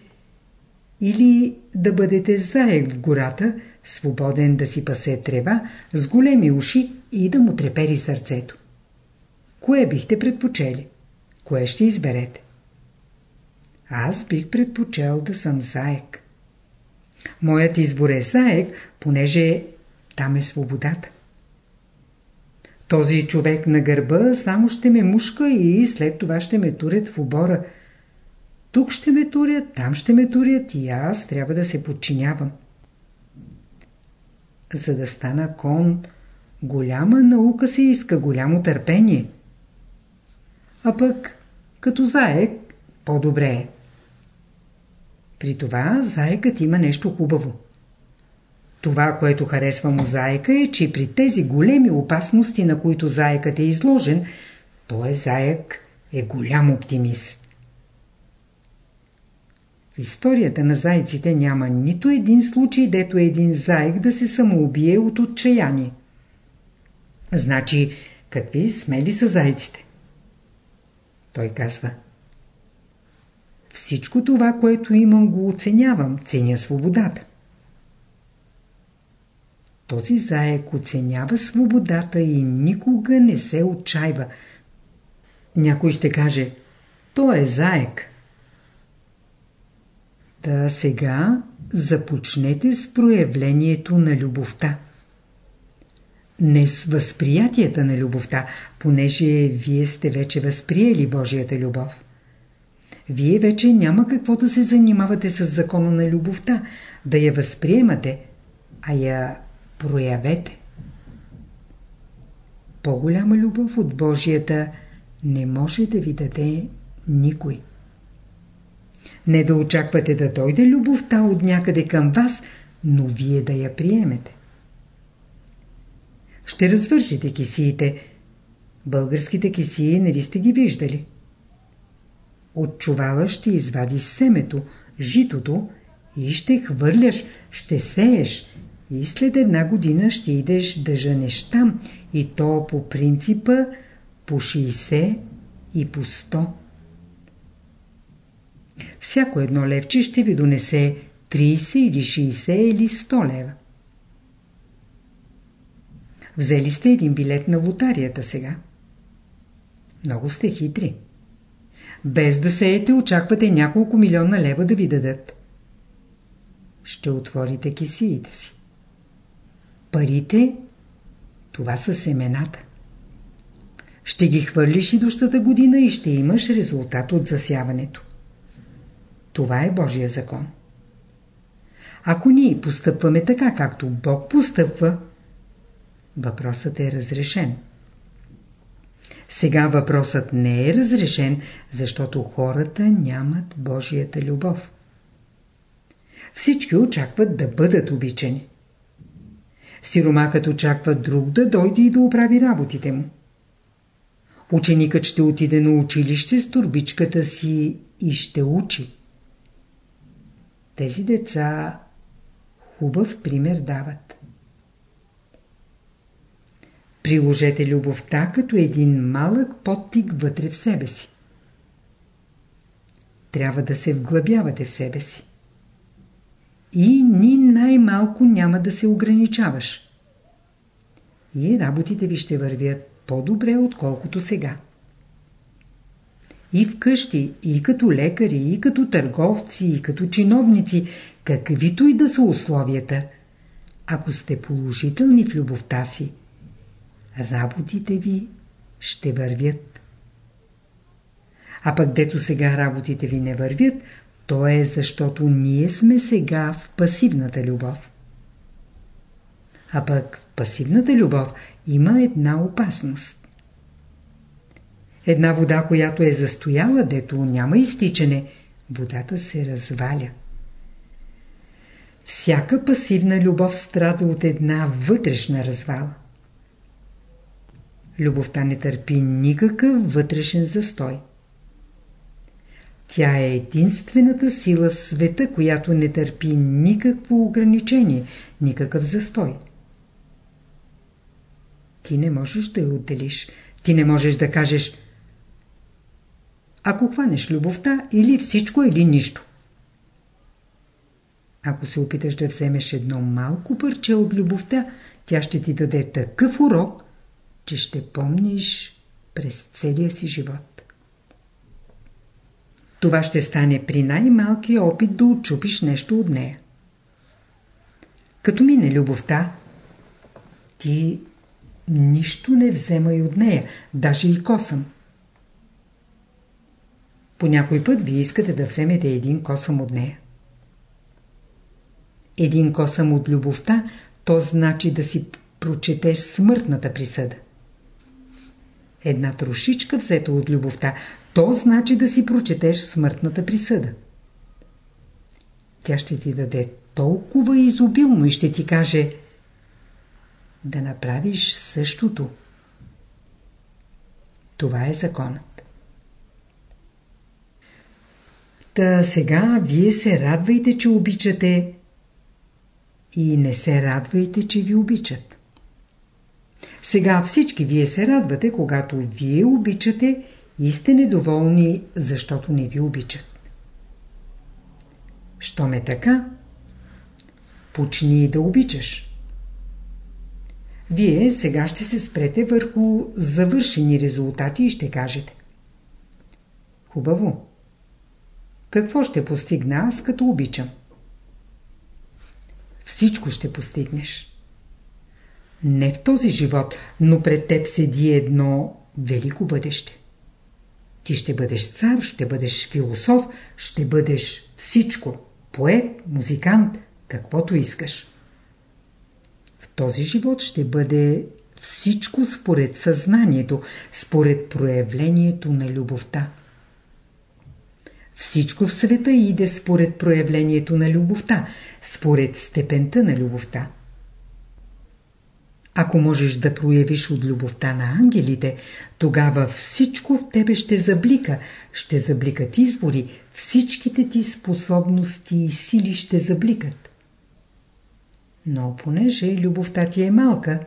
Или да бъдете заек в гората, свободен да си пасе трева, с големи уши и да му трепери сърцето? Кое бихте предпочели? Кое ще изберете? Аз бих предпочел да съм заек. Моят избор е заек, понеже там е свободата. Този човек на гърба само ще ме мушка и след това ще ме турят в обора. Тук ще ме турят, там ще ме турят и аз трябва да се подчинявам. За да стана кон, голяма наука се иска, голямо търпение. А пък, като заек, по-добре е. При това заекът има нещо хубаво. Това, което харесва му заека е, че при тези големи опасности, на които заекът е изложен, той заек е голям оптимист. В историята на зайците няма нито един случай, дето един заек да се самоубие от отчаяние. Значи, какви смели са зайците? Той казва – всичко това, което имам, го оценявам, ценя свободата. Този заек оценява свободата и никога не се отчаива. Някой ще каже, то е заек. Та сега започнете с проявлението на любовта. Не с възприятията на любовта, понеже вие сте вече възприели Божията любов вие вече няма какво да се занимавате с закона на любовта, да я възприемате, а я проявете. По-голяма любов от Божията не може да ви даде никой. Не да очаквате да дойде любовта от някъде към вас, но вие да я приемете. Ще развържите кисиите. Българските кисии нали сте ги виждали? От чувала ще извадиш семето, житото и ще хвърляш, ще сееш и след една година ще идеш да жанеш там и то по принципа по 60 и по 100. Всяко едно левче ще ви донесе 30 или 60 или 100 лева. Взели сте един билет на лотарията сега. Много сте хитри. Без да сеете, очаквате няколко милиона лева да ви дадат. Ще отворите кисиите си. Парите, това са семената. Ще ги хвърлиш и дощата година и ще имаш резултат от засяването. Това е Божия закон. Ако ние постъпваме така, както Бог постъпва, въпросът е разрешен. Сега въпросът не е разрешен, защото хората нямат Божията любов. Всички очакват да бъдат обичани. Сиромахът очаква друг да дойде и да оправи работите му. Ученикът ще отиде на училище с турбичката си и ще учи. Тези деца хубав пример дават. Приложете любовта като един малък подтик вътре в себе си. Трябва да се вглъбявате в себе си. И ни най-малко няма да се ограничаваш. И работите ви ще вървят по-добре, отколкото сега. И вкъщи, и като лекари, и като търговци, и като чиновници, каквито и да са условията, ако сте положителни в любовта си, работите ви ще вървят. А пък дето сега работите ви не вървят, то е защото ние сме сега в пасивната любов. А пък в пасивната любов има една опасност. Една вода, която е застояла, дето няма изтичане, водата се разваля. Всяка пасивна любов страда от една вътрешна развала. Любовта не търпи никакъв вътрешен застой. Тя е единствената сила в света, която не търпи никакво ограничение, никакъв застой. Ти не можеш да я отделиш. Ти не можеш да кажеш ако хванеш любовта, или всичко, или нищо. Ако се опиташ да вземеш едно малко парче от любовта, тя ще ти даде такъв урок, че ще помниш през целия си живот. Това ще стане при най-малкия опит да отчупиш нещо от нея. Като мине любовта, ти нищо не вземай от нея, даже и косъм. По някой път вие искате да вземете един косъм от нея. Един косъм от любовта, то значи да си прочетеш смъртната присъда. Една трошичка взета от любовта, то значи да си прочетеш смъртната присъда. Тя ще ти даде толкова изобилно и ще ти каже да направиш същото. Това е законът. Та сега вие се радвайте, че обичате и не се радвайте, че ви обичат. Сега всички вие се радвате, когато вие обичате и сте недоволни, защото не ви обичат. Що ме така? Почни да обичаш. Вие сега ще се спрете върху завършени резултати и ще кажете. Хубаво. Какво ще постигна аз, като обичам? Всичко ще постигнеш. Не в този живот, но пред теб седи едно велико бъдеще. Ти ще бъдеш цар, ще бъдеш философ, ще бъдеш всичко. Поет, музикант, каквото искаш. В този живот ще бъде всичко според съзнанието, според проявлението на любовта. Всичко в света иде според проявлението на любовта, според степента на любовта. Ако можеш да проявиш от любовта на ангелите, тогава всичко в тебе ще заблика, ще забликат извори, всичките ти способности и сили ще забликат. Но понеже любовта ти е малка,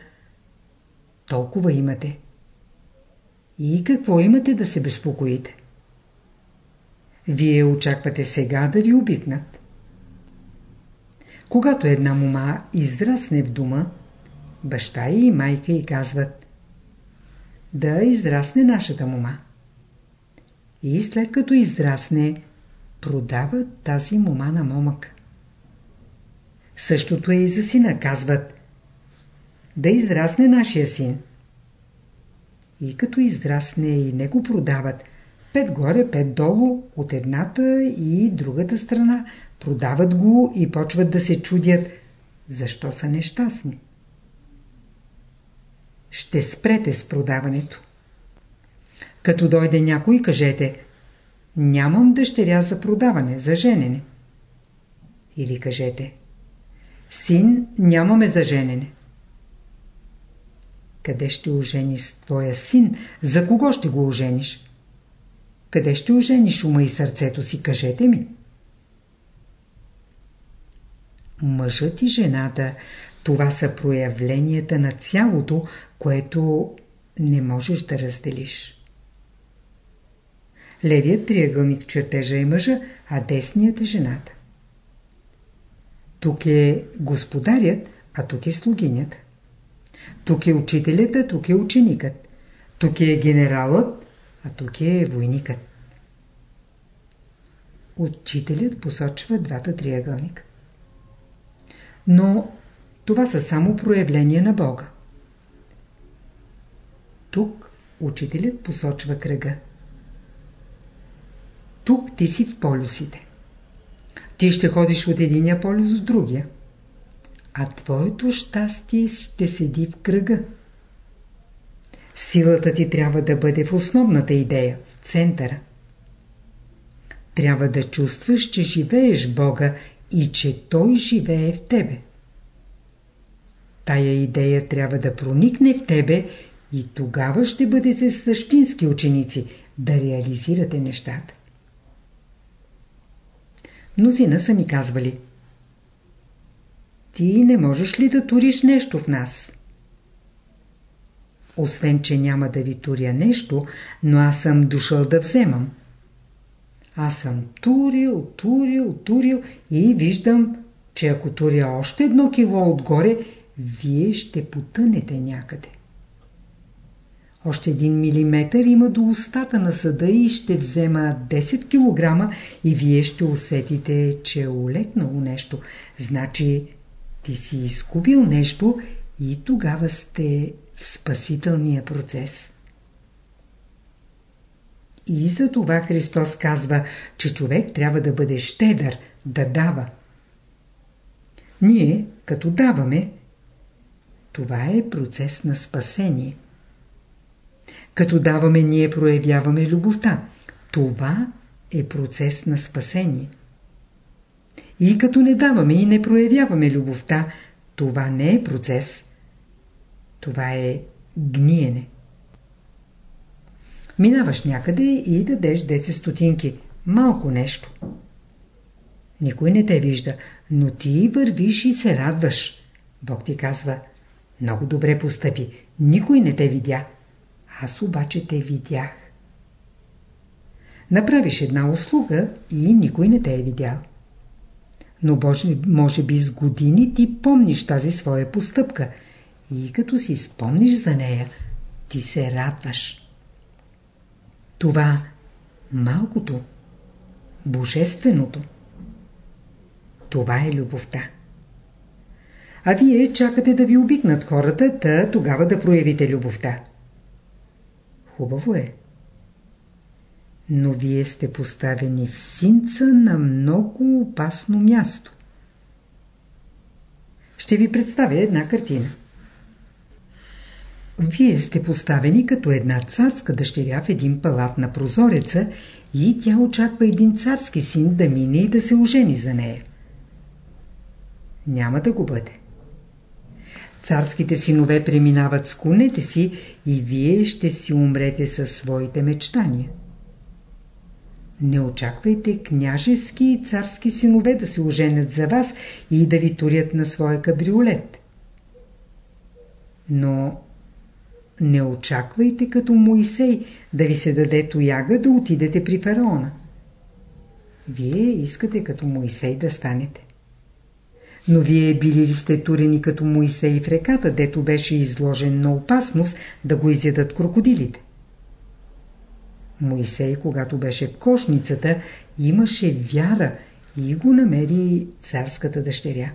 толкова имате. И какво имате да се безпокоите? Вие очаквате сега да ви обикнат. Когато една мома израсне в дома, баща и майка й казват да израсне нашата мома. И след като израсне, продават тази мома на момък. Същото е и за сина, казват да израсне нашия син. И като израсне и не го продават – Пет горе, пет долу, от едната и другата страна. Продават го и почват да се чудят, защо са нещастни. Ще спрете с продаването. Като дойде някой, кажете, нямам дъщеря за продаване, за женене. Или кажете, син нямаме за женене. Къде ще ожениш твоя син? За кого ще го ожениш? Къде ще ожениш ума и сърцето си, кажете ми? Мъжът и жената, това са проявленията на цялото, което не можеш да разделиш. Левият триъгълник чертежа е мъжа, а десният е жената. Тук е господарят, а тук е слугинята. Тук е учителят, а тук е ученикът. Тук е генералът, а тук е войникът. Учителят посочва двата триъгълника. Но това са само проявления на Бога. Тук учителят посочва кръга. Тук ти си в полюсите. Ти ще ходиш от единия полюс в другия. А твоето щастие ще седи в кръга. Силата ти трябва да бъде в основната идея, в центъра. Трябва да чувстваш, че живееш Бога и че Той живее в тебе. Тая идея трябва да проникне в тебе и тогава ще бъдете същински ученици, да реализирате нещата. Мнозина са ми казвали Ти не можеш ли да туриш нещо в нас? Освен, че няма да ви туря нещо, но аз съм дошъл да вземам. Аз съм турил, турил, турил и виждам, че ако туря още едно кило отгоре, вие ще потънете някъде. Още един милиметър има до устата на съда и ще взема 10 кг и вие ще усетите, че е улекнало нещо. Значи ти си изгубил нещо и тогава сте в спасителния процес. И за това Христос казва, че човек трябва да бъде щедър, да дава. Ние, като даваме, това е процес на спасение. Като даваме, ние проявяваме любовта. Това е процес на спасение. И като не даваме и не проявяваме любовта, това не е процес. Това е гниене. Минаваш някъде и дадеш 10 стотинки. Малко нещо. Никой не те вижда, но ти вървиш и се радваш. Бог ти казва, много добре постъпи, никой не те видя. Аз обаче те видях. Направиш една услуга и никой не те е видял. Но може, може би с години ти помниш тази своя постъпка и като си спомниш за нея, ти се радваш. Това малкото, божественото, това е любовта. А вие чакате да ви обикнат хората, та тогава да проявите любовта. Хубаво е. Но вие сте поставени в синца на много опасно място. Ще ви представя една картина. Вие сте поставени като една царска дъщеря в един палат на прозореца и тя очаква един царски син да мине и да се ожени за нея. Няма да го бъде. Царските синове преминават с конете си и вие ще си умрете със своите мечтания. Не очаквайте княжески и царски синове да се оженят за вас и да ви турят на своя кабриолет. Но не очаквайте като Моисей да ви се даде тояга да отидете при фараона. Вие искате като Моисей да станете. Но вие били ли сте турени като Моисей в реката, дето беше изложен на опасност да го изядат крокодилите? Моисей, когато беше в кошницата, имаше вяра и го намери царската дъщеря.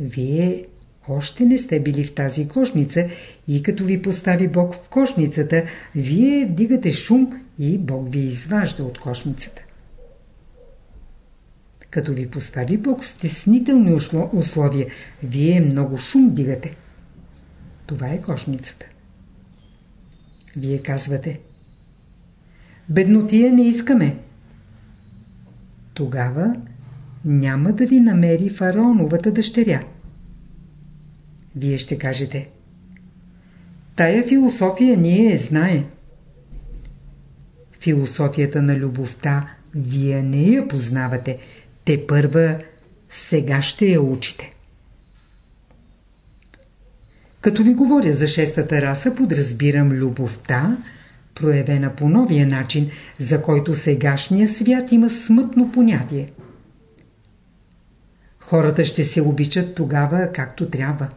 Вие още не сте били в тази кошница и като ви постави Бог в кошницата, вие вдигате шум и Бог ви изважда от кошницата. Като ви постави Бог в стеснителни условия, вие много шум дигате. Това е кошницата. Вие казвате Беднотия не искаме. Тогава няма да ви намери фараоновата дъщеря. Вие ще кажете Тая философия ние знае. Философията на любовта вие не я познавате – те първа сега ще я учите. Като ви говоря за шестата раса, подразбирам любовта, проявена по новия начин, за който сегашния свят има смътно понятие. Хората ще се обичат тогава, както трябва.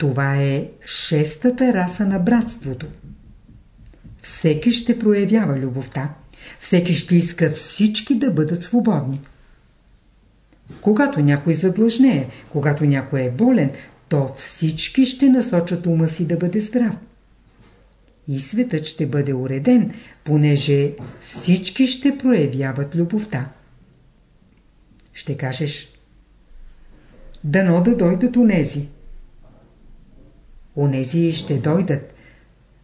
Това е шестата раса на братството. Всеки ще проявява любовта. Всеки ще иска всички да бъдат свободни. Когато някой задлъжнее, когато някой е болен, то всички ще насочат ума си да бъде здрав. И светът ще бъде уреден, понеже всички ще проявяват любовта. Ще кажеш, дано да дойдат унези. Онези ще дойдат.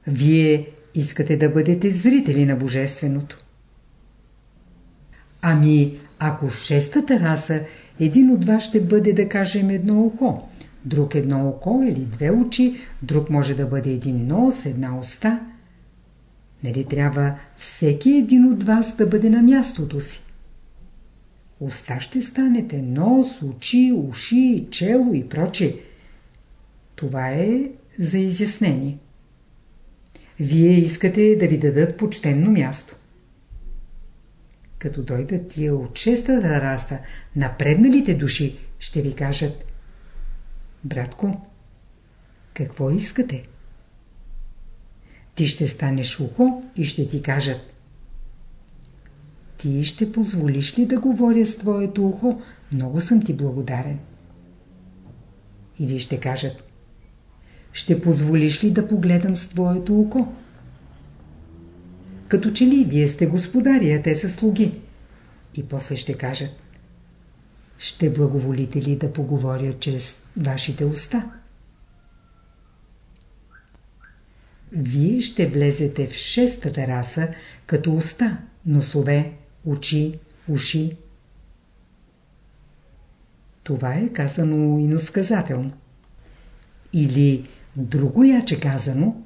Вие искате да бъдете зрители на Божественото. Ами, ако в шестата раса един от вас ще бъде, да кажем, едно ухо, друг едно око или две очи, друг може да бъде един нос, една уста. Нали трябва всеки един от вас да бъде на мястото си? Уста ще станете, нос, очи, уши, чело и проче. Това е за изяснение. Вие искате да ви дадат почтенно място. Като дойдат тия от шестата раста, напредналите души, ще ви кажат Братко, какво искате? Ти ще станеш ухо и ще ти кажат Ти ще позволиш ли да говоря с твоето ухо? Много съм ти благодарен. Или ще кажат Ще позволиш ли да погледам с твоето око? Като че ли вие сте господари, а те са слуги. И после ще кажат Ще благоволите ли да поговоря чрез вашите уста? Вие ще влезете в шестата раса като уста, носове, очи, уши. Това е казано иносказателно. Или друго яче казано,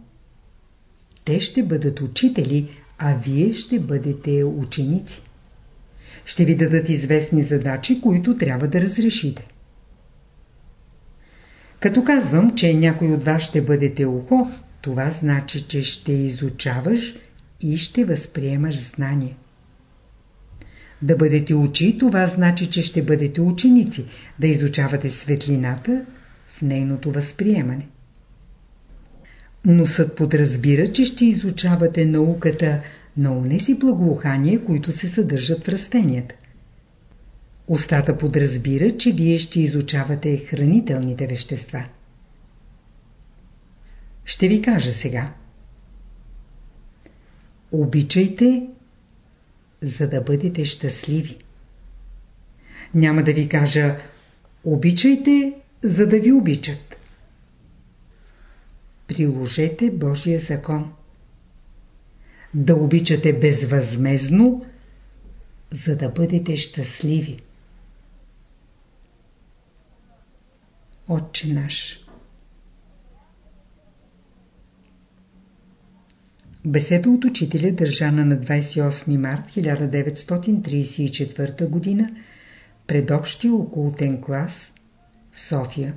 те ще бъдат учители, а вие ще бъдете ученици. Ще ви дадат известни задачи, които трябва да разрешите. Като казвам, че някой от вас ще бъдете ухо, това значи, че ще изучаваш и ще възприемаш знание. Да бъдете учи, това значи, че ще бъдете ученици, да изучавате светлината в нейното възприемане. Носът подразбира, че ще изучавате науката на унеси благоухания, които се съдържат в растенията. Остата подразбира, че вие ще изучавате хранителните вещества. Ще ви кажа сега. Обичайте, за да бъдете щастливи. Няма да ви кажа обичайте, за да ви обичат. Приложете Божия закон. Да обичате безвъзмезно, за да бъдете щастливи. Отче наш Беседа от учителя държана на 28 март 1934 г. пред общия окултен клас в София.